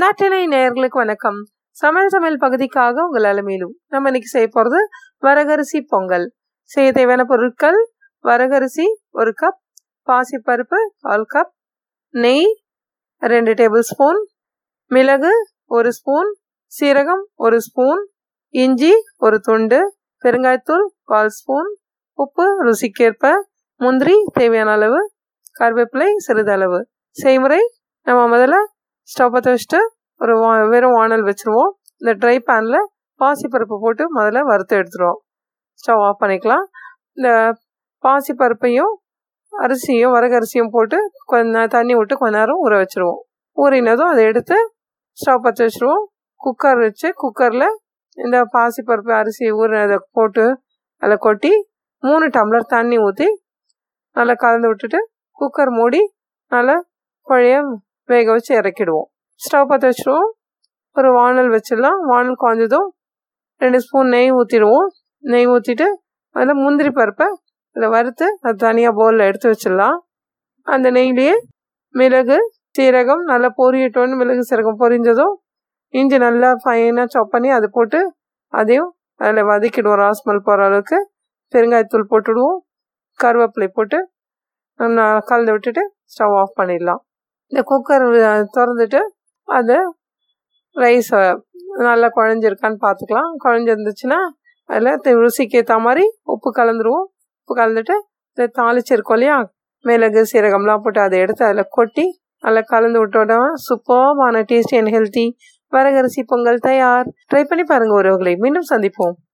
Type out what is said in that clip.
நாட்டினை நேயர்களுக்கு வணக்கம். சமையல் சமையல் பகுதிக்காக உங்கள் அலமையிலும் நம்ம இன்னைக்கு செய்ய போகிறது வரகரிசி பொங்கல். செய்ய தேவையான பொருட்கள் வரகரிசி ஒரு கப் பாசிப்பருப்பு கால் கப் நெய் ரெண்டு டேபிள் ஸ்பூன் மிளகு ஒரு ஸ்பூன் சீரகம் ஒரு ஸ்பூன் இஞ்சி ஒரு துண்டு பெருங்காயத்தூள் கால் ஸ்பூன் உப்பு ருசிக்கேற்ப முந்திரி தேவையான அளவு கருவேப்பிலை சிறிதளவு. செய்முறை நம்ம முதல்ல ஸ்டவ் பற்ற வச்சுட்டு ஒரு வா வெறும் வானல் வச்சுருவோம். இந்த ட்ரை பேனில் பாசிப்பருப்பு போட்டு முதல்ல வறுத்து எடுத்துருவோம். ஸ்டவ் ஆஃப் பண்ணிக்கலாம். இந்த பாசிப்பருப்பையும் அரிசியும் வரகரிசியும் போட்டு கொஞ்ச தண்ணி விட்டு கொஞ்ச நேரம் ஊற வச்சுருவோம். ஊறினதும் அதை எடுத்து ஸ்டவ் பற்ற வச்சுருவோம். குக்கர் வச்சு குக்கரில் இந்த பாசிப்பருப்பு அரிசி ஊறினதை போட்டு அதில் கொட்டி மூணு டம்ளர் தண்ணி ஊற்றி நல்லா கலந்து விட்டுட்டு குக்கர் மூடி நல்லா பழைய வேக வச்சு இறக்கிடுவோம். ஸ்டவ் பற்ற வச்சுருவோம். ஒரு வானல் வச்சிடலாம். வானல் காய்ஞ்சதும் ரெண்டு ஸ்பூன் நெய் ஊற்றிடுவோம் நெய் ஊற்றிட்டு அதில் முந்திரி பருப்பை அதில் வறுத்து அது தனியாக பவுலில் எடுத்து வச்சிடலாம். அந்த நெய்லேயே மிளகு சீரகம் நல்லா பொரியட்டோன்னு மிளகு சீரகம் பொரிஞ்சதும் இஞ்சி நல்லா ஃபைனாக சாப் பண்ணி அதை போட்டு அதையும் அதில் வதக்கிடுவோம். ராஸ்மல் போகிற அளவுக்கு பெருங்காயத்தூள் போட்டுடுவோம். கருவேப்பிலை போட்டு நான் கலந்து விட்டுட்டு ஸ்டவ் ஆஃப் பண்ணிடலாம். இந்த குக்கர் திறந்துட்டு அது ரைஸ் நல்லா குழஞ்சிருக்கான்னு பார்த்துக்கலாம். குழஞ்சிருந்துச்சுன்னா அதில் ருசிக்கு ஏற்ற மாதிரி உப்பு கலந்துருவோம். உப்பு கலந்துட்டு இந்த தாளிச்சிருக்கோம் இல்லையா? மிளகு சீரகம்லாம் போட்டு அதை எடுத்து அதில் கொட்டி நல்லா கலந்து விட்டோட சூப்பர்மான டேஸ்டி அண்ட் ஹெல்த்தி வரகரிசி பொங்கல் தயார். ட்ரை பண்ணி பாருங்கள் உறவுகளை. மீண்டும் சந்திப்போம்.